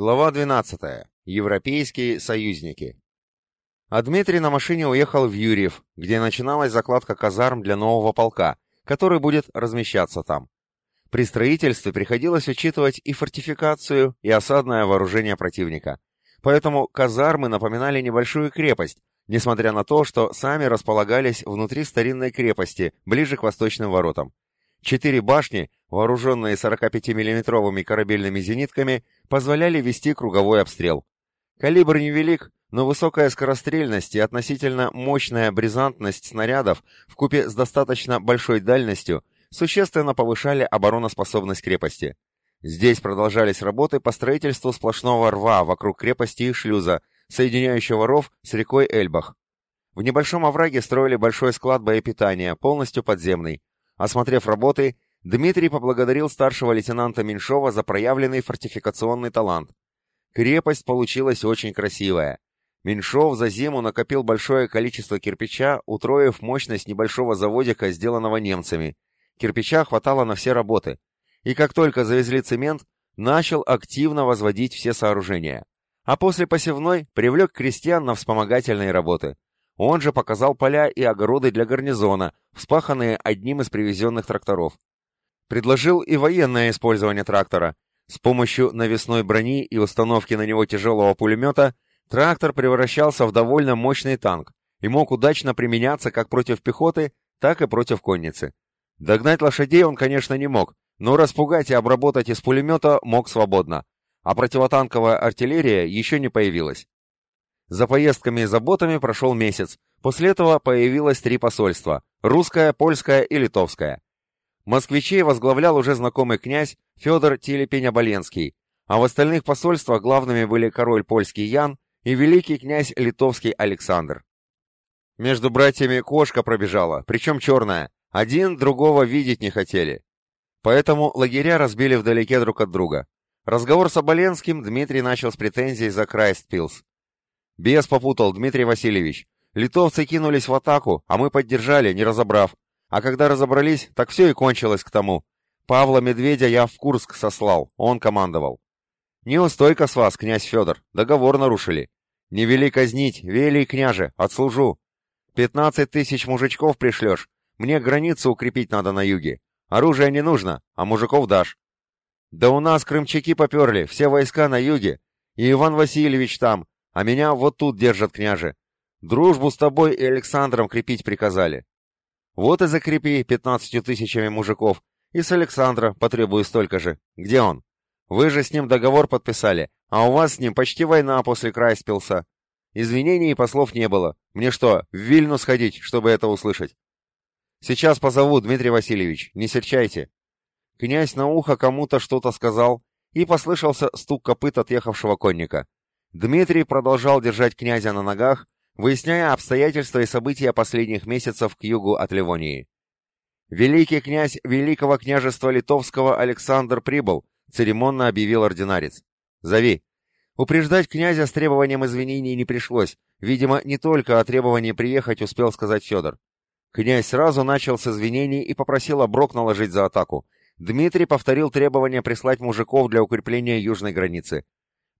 Глава 12. Европейские союзники. А Дмитрий на машине уехал в Юрьев, где начиналась закладка казарм для нового полка, который будет размещаться там. При строительстве приходилось учитывать и фортификацию, и осадное вооружение противника. Поэтому казармы напоминали небольшую крепость, несмотря на то, что сами располагались внутри старинной крепости, ближе к восточным воротам. Четыре башни, вооруженные 45 миллиметровыми корабельными зенитками, позволяли вести круговой обстрел. Калибр невелик, но высокая скорострельность и относительно мощная бризантность снарядов вкупе с достаточно большой дальностью существенно повышали обороноспособность крепости. Здесь продолжались работы по строительству сплошного рва вокруг крепости и шлюза, соединяющего ров с рекой Эльбах. В небольшом овраге строили большой склад боепитания, полностью подземный. Осмотрев работы, Дмитрий поблагодарил старшего лейтенанта Меньшова за проявленный фортификационный талант. Крепость получилась очень красивая. Меньшов за зиму накопил большое количество кирпича, утроив мощность небольшого заводика, сделанного немцами. Кирпича хватало на все работы. И как только завезли цемент, начал активно возводить все сооружения. А после посевной привлек крестьян на вспомогательные работы. Он же показал поля и огороды для гарнизона, вспаханные одним из привезенных тракторов. Предложил и военное использование трактора. С помощью навесной брони и установки на него тяжелого пулемета трактор превращался в довольно мощный танк и мог удачно применяться как против пехоты, так и против конницы. Догнать лошадей он, конечно, не мог, но распугать и обработать из пулемета мог свободно, а противотанковая артиллерия еще не появилась. За поездками и заботами прошел месяц. После этого появилось три посольства – русское, польское и литовское. Москвичей возглавлял уже знакомый князь Федор Телепень-Оболенский, а в остальных посольствах главными были король польский Ян и великий князь литовский Александр. Между братьями кошка пробежала, причем черная. Один другого видеть не хотели. Поэтому лагеря разбили вдалеке друг от друга. Разговор с Оболенским Дмитрий начал с претензий за Крайстпилс. Бес попутал, Дмитрий Васильевич. Литовцы кинулись в атаку, а мы поддержали, не разобрав. А когда разобрались, так все и кончилось к тому. Павла Медведя я в Курск сослал, он командовал. Неустойка с вас, князь Федор, договор нарушили. Не вели казнить, вели, княже, отслужу. Пятнадцать тысяч мужичков пришлешь, мне границу укрепить надо на юге. Оружия не нужно, а мужиков дашь. Да у нас крымчаки поперли, все войска на юге, и Иван Васильевич там, а меня вот тут держат, княже. Дружбу с тобой и Александром крепить приказали. Вот и закрепи пятнадцатью тысячами мужиков, и с Александра потребую столько же. Где он? Вы же с ним договор подписали, а у вас с ним почти война после Крайспилса. Извинений и послов не было. Мне что, в Вильну сходить, чтобы это услышать? Сейчас позову, Дмитрий Васильевич, не серчайте. Князь на ухо кому-то что-то сказал, и послышался стук копыт отъехавшего конника. Дмитрий продолжал держать князя на ногах, выясняя обстоятельства и события последних месяцев к югу от Ливонии. «Великий князь Великого княжества Литовского Александр прибыл», церемонно объявил ординарец. «Зови». Упреждать князя с требованием извинений не пришлось. Видимо, не только о требовании приехать успел сказать Федор. Князь сразу начал с извинений и попросил оброк наложить за атаку. Дмитрий повторил требование прислать мужиков для укрепления южной границы.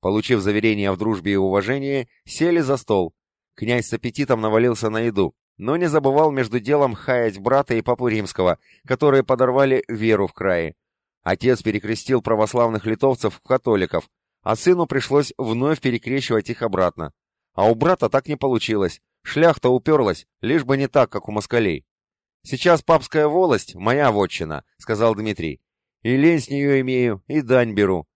Получив заверение в дружбе и уважении, сели за стол. Князь с аппетитом навалился на еду, но не забывал между делом хаять брата и папу римского, которые подорвали веру в крае. Отец перекрестил православных литовцев в католиков, а сыну пришлось вновь перекрещивать их обратно. А у брата так не получилось, шляхта уперлась, лишь бы не так, как у москалей. «Сейчас папская волость — моя вотчина», — сказал Дмитрий. «И лень с нее имею, и дань беру.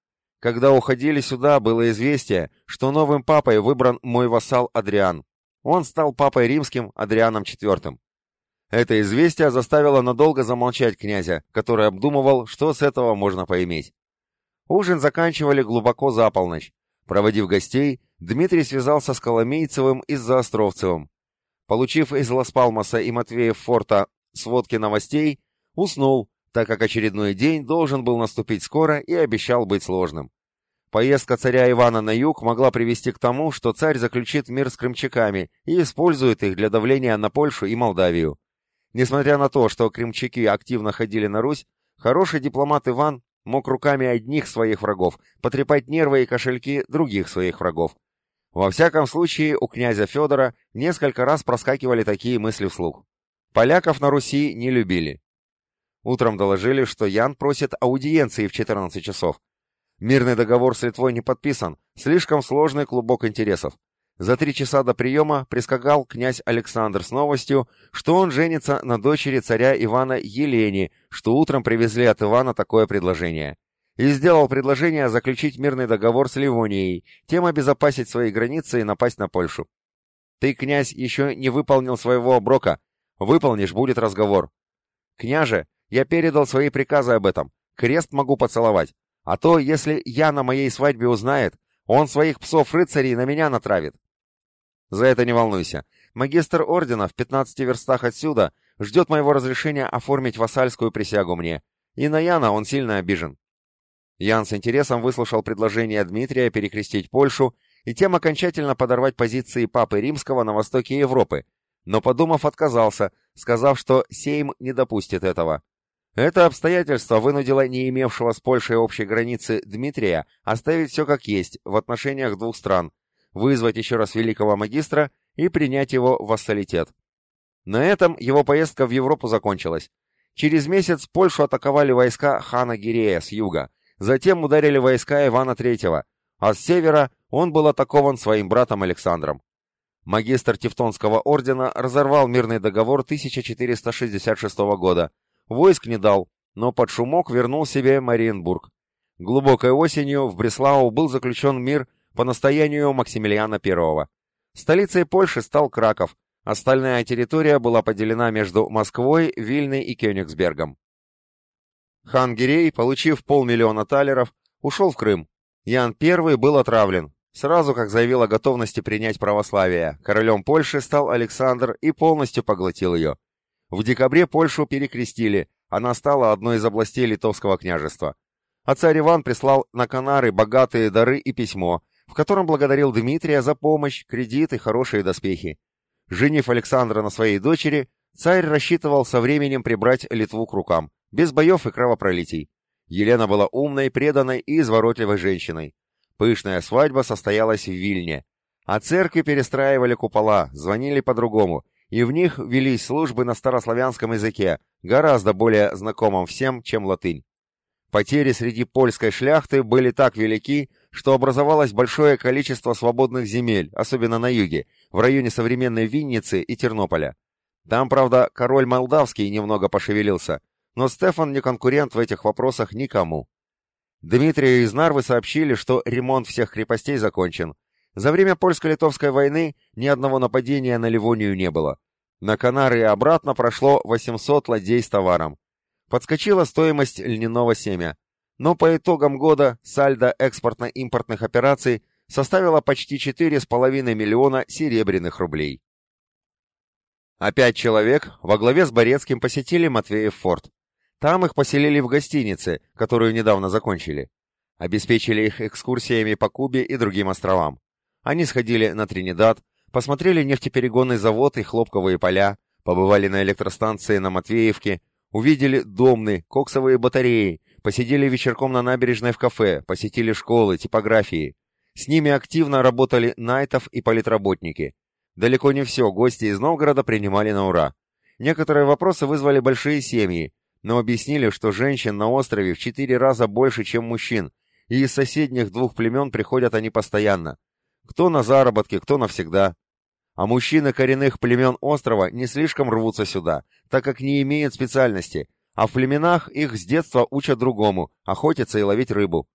Когда уходили сюда, было известие, что новым папой выбран мой вассал Адриан. Он стал папой римским Адрианом IV. Это известие заставило надолго замолчать князя, который обдумывал, что с этого можно поиметь. Ужин заканчивали глубоко за полночь. Проводив гостей, Дмитрий связался с Коломейцевым и Заостровцевым. Получив из Лас-Палмаса и Матвеев форта сводки новостей, уснул, так как очередной день должен был наступить скоро и обещал быть сложным. Поездка царя Ивана на юг могла привести к тому, что царь заключит мир с крымчаками и использует их для давления на Польшу и Молдавию. Несмотря на то, что крымчаки активно ходили на Русь, хороший дипломат Иван мог руками одних своих врагов потрепать нервы и кошельки других своих врагов. Во всяком случае, у князя Федора несколько раз проскакивали такие мысли вслух. Поляков на Руси не любили. Утром доложили, что Ян просит аудиенции в 14 часов. Мирный договор с Литвой не подписан, слишком сложный клубок интересов. За три часа до приема прискакал князь Александр с новостью, что он женится на дочери царя Ивана Елене, что утром привезли от Ивана такое предложение. И сделал предложение заключить мирный договор с Ливонией, тем обезопасить свои границы и напасть на Польшу. Ты, князь, еще не выполнил своего оброка. Выполнишь, будет разговор. Княже, я передал свои приказы об этом. Крест могу поцеловать. А то, если я на моей свадьбе узнает, он своих псов-рыцарей на меня натравит. За это не волнуйся. Магистр ордена в 15 верстах отсюда ждет моего разрешения оформить вассальскую присягу мне. И на Яна он сильно обижен. Ян с интересом выслушал предложение Дмитрия перекрестить Польшу и тем окончательно подорвать позиции Папы Римского на востоке Европы, но, подумав, отказался, сказав, что Сейм не допустит этого. Это обстоятельство вынудило не имевшего с Польшей общей границы Дмитрия оставить все как есть в отношениях двух стран, вызвать еще раз великого магистра и принять его в вассалитет. На этом его поездка в Европу закончилась. Через месяц Польшу атаковали войска хана Гирея с юга, затем ударили войска Ивана III, а с севера он был атакован своим братом Александром. Магистр Тевтонского ордена разорвал мирный договор 1466 года, войск не дал, но под шумок вернул себе Мариенбург. Глубокой осенью в Бреслау был заключен мир по настоянию Максимилиана I. Столицей Польши стал Краков, остальная территория была поделена между Москвой, Вильной и Кёнигсбергом. Хан Гирей, получив полмиллиона талеров, ушел в Крым. Ян I был отравлен. Сразу как заявил о готовности принять православие, королем Польши стал Александр и полностью поглотил ее. В декабре Польшу перекрестили, она стала одной из областей Литовского княжества. А царь Иван прислал на Канары богатые дары и письмо, в котором благодарил Дмитрия за помощь, кредит и хорошие доспехи. Женив Александра на своей дочери, царь рассчитывал со временем прибрать Литву к рукам, без боев и кровопролитий. Елена была умной, преданной и изворотливой женщиной. Пышная свадьба состоялась в Вильне. А церкви перестраивали купола, звонили по-другому, и в них велись службы на старославянском языке, гораздо более знакомом всем, чем латынь. Потери среди польской шляхты были так велики, что образовалось большое количество свободных земель, особенно на юге, в районе современной Винницы и Тернополя. Там, правда, король молдавский немного пошевелился, но Стефан не конкурент в этих вопросах никому. Дмитрию из Нарвы сообщили, что ремонт всех крепостей закончен. За время польско-литовской войны ни одного нападения на Ливонию не было. На Канары и обратно прошло 800 ладей с товаром. Подскочила стоимость льняного семя но по итогам года сальдо экспортно-импортных операций составило почти 4,5 миллиона серебряных рублей. Опять человек во главе с Борецким посетили Матвеев форт. Там их поселили в гостинице, которую недавно закончили. Обеспечили их экскурсиями по Кубе и другим островам. Они сходили на Тринидад, посмотрели нефтеперегонный завод и хлопковые поля, побывали на электростанции на Матвеевке, увидели домны, коксовые батареи, Посидели вечерком на набережной в кафе, посетили школы, типографии. С ними активно работали Найтов и политработники. Далеко не все гости из Новгорода принимали на ура. Некоторые вопросы вызвали большие семьи, но объяснили, что женщин на острове в четыре раза больше, чем мужчин, и из соседних двух племен приходят они постоянно. Кто на заработки, кто навсегда. А мужчины коренных племен острова не слишком рвутся сюда, так как не имеют специальности, а в племенах их с детства учат другому – охотиться и ловить рыбу.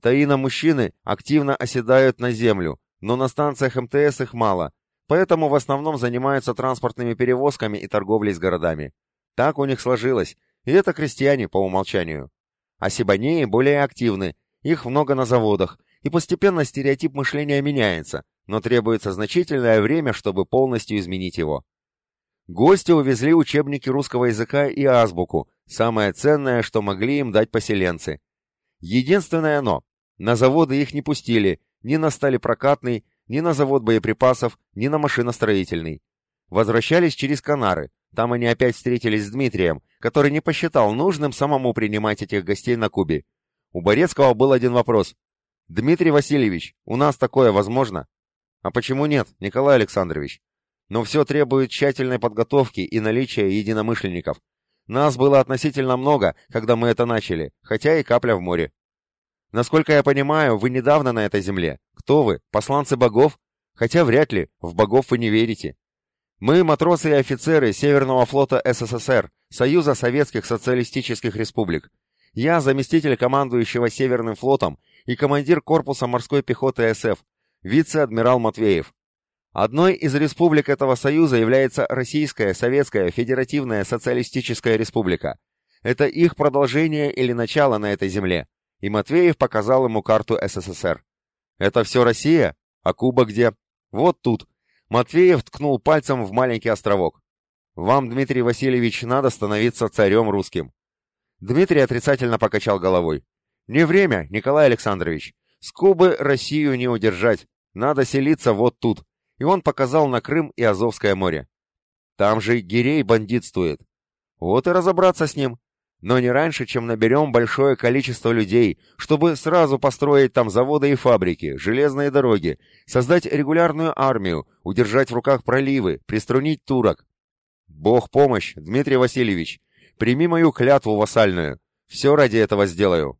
Таина-мужчины активно оседают на землю, но на станциях МТС их мало, поэтому в основном занимаются транспортными перевозками и торговлей с городами. Так у них сложилось, и это крестьяне по умолчанию. А сибанеи более активны, их много на заводах, и постепенно стереотип мышления меняется, но требуется значительное время, чтобы полностью изменить его. Гости увезли учебники русского языка и азбуку, самое ценное, что могли им дать поселенцы. Единственное но, на заводы их не пустили, ни на стали прокатный, ни на завод боеприпасов, ни на машиностроительный. Возвращались через Канары, там они опять встретились с Дмитрием, который не посчитал нужным самому принимать этих гостей на Кубе. У Борецкого был один вопрос. «Дмитрий Васильевич, у нас такое возможно?» «А почему нет, Николай Александрович?» «Но все требует тщательной подготовки и наличия единомышленников. Нас было относительно много, когда мы это начали, хотя и капля в море. Насколько я понимаю, вы недавно на этой земле. Кто вы? Посланцы богов? Хотя вряд ли, в богов вы не верите. Мы матросы и офицеры Северного флота СССР, Союза Советских Социалистических Республик. Я заместитель командующего Северным флотом и командир корпуса морской пехоты СФ, вице-адмирал Матвеев. Одной из республик этого союза является Российская Советская Федеративная Социалистическая Республика. Это их продолжение или начало на этой земле. И Матвеев показал ему карту СССР. «Это все Россия? А Куба где?» «Вот тут». Матвеев ткнул пальцем в маленький островок. «Вам, Дмитрий Васильевич, надо становиться царем русским». Дмитрий отрицательно покачал головой. «Не время, Николай Александрович. С Кубы Россию не удержать. Надо селиться вот тут». И он показал на Крым и Азовское море. «Там же Гирей бандитствует. Вот и разобраться с ним но не раньше, чем наберем большое количество людей, чтобы сразу построить там заводы и фабрики, железные дороги, создать регулярную армию, удержать в руках проливы, приструнить турок. Бог помощь, Дмитрий Васильевич, прими мою клятву вассальную, все ради этого сделаю.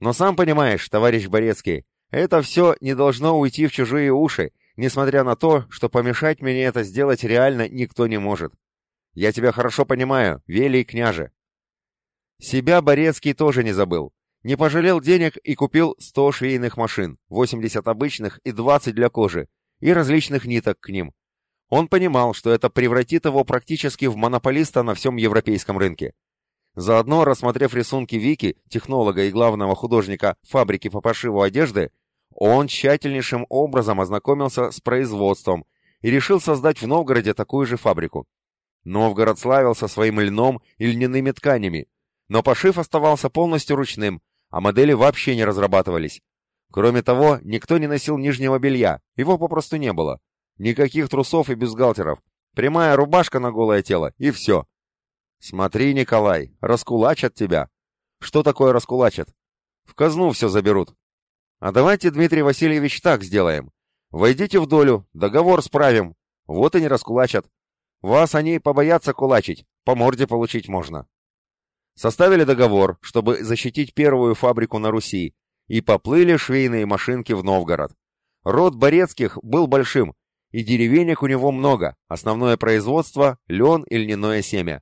Но сам понимаешь, товарищ Борецкий, это все не должно уйти в чужие уши, несмотря на то, что помешать мне это сделать реально никто не может. Я тебя хорошо понимаю, велий княже. Себя Борецкий тоже не забыл. Не пожалел денег и купил 100 швейных машин, 80 обычных и 20 для кожи, и различных ниток к ним. Он понимал, что это превратит его практически в монополиста на всем европейском рынке. Заодно, рассмотрев рисунки Вики, технолога и главного художника фабрики по пошиву одежды, он тщательнейшим образом ознакомился с производством и решил создать в Новгороде такую же фабрику. Новгород славился своим льном и льняными тканями, но пошив оставался полностью ручным, а модели вообще не разрабатывались. Кроме того, никто не носил нижнего белья, его попросту не было. Никаких трусов и бюстгальтеров. Прямая рубашка на голое тело, и все. Смотри, Николай, раскулачат тебя. Что такое раскулачат? В казну все заберут. А давайте, Дмитрий Васильевич, так сделаем. Войдите в долю, договор справим. Вот и не раскулачат. Вас они побоятся кулачить, по морде получить можно. Составили договор, чтобы защитить первую фабрику на Руси, и поплыли швейные машинки в Новгород. Род Борецких был большим, и деревенек у него много, основное производство – лен и льняное семя.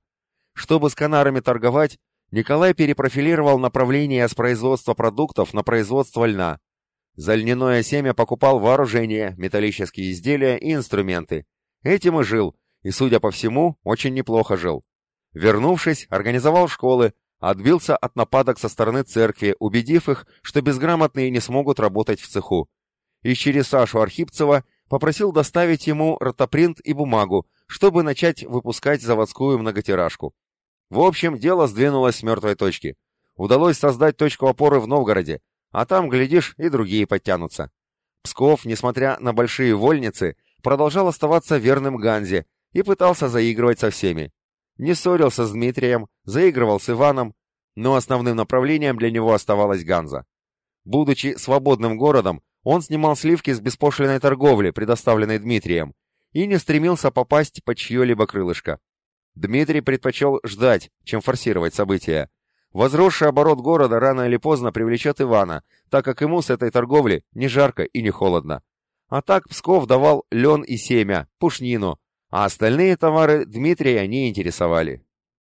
Чтобы с канарами торговать, Николай перепрофилировал направление с производства продуктов на производство льна. За льняное семя покупал вооружение, металлические изделия и инструменты. Этим и жил, и, судя по всему, очень неплохо жил. Вернувшись, организовал школы, отбился от нападок со стороны церкви, убедив их, что безграмотные не смогут работать в цеху. И через Сашу Архипцева попросил доставить ему ротопринт и бумагу, чтобы начать выпускать заводскую многотиражку. В общем, дело сдвинулось с мертвой точки. Удалось создать точку опоры в Новгороде, а там, глядишь, и другие подтянутся. Псков, несмотря на большие вольницы, продолжал оставаться верным Ганзе и пытался заигрывать со всеми не ссорился с Дмитрием, заигрывал с Иваном, но основным направлением для него оставалась Ганза. Будучи свободным городом, он снимал сливки с беспошлиной торговли, предоставленной Дмитрием, и не стремился попасть под чье-либо крылышко. Дмитрий предпочел ждать, чем форсировать события. Возросший оборот города рано или поздно привлечет Ивана, так как ему с этой торговли не жарко и не холодно. А так Псков давал лен и семя, пушнину, а остальные товары Дмитрия не интересовали.